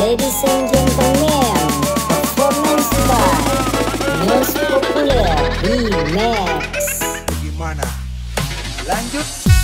Ladies and gentlemen, performance by News Populer Remix. Gimana? Lanjut